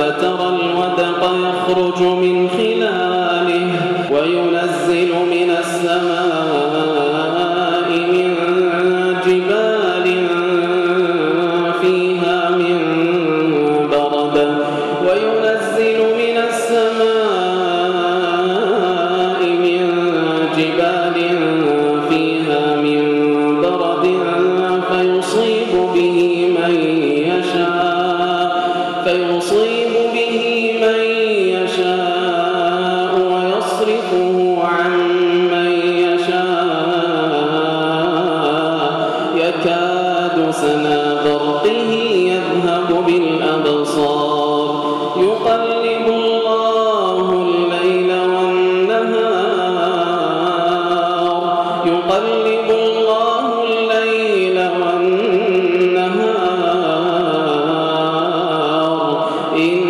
فترى الودق يخرج من خلاله وينزل يكاد سنا برقه يذهب بالأبصار. يقلب الله الليل والنهار. يقلب الله الليل والنهار. إن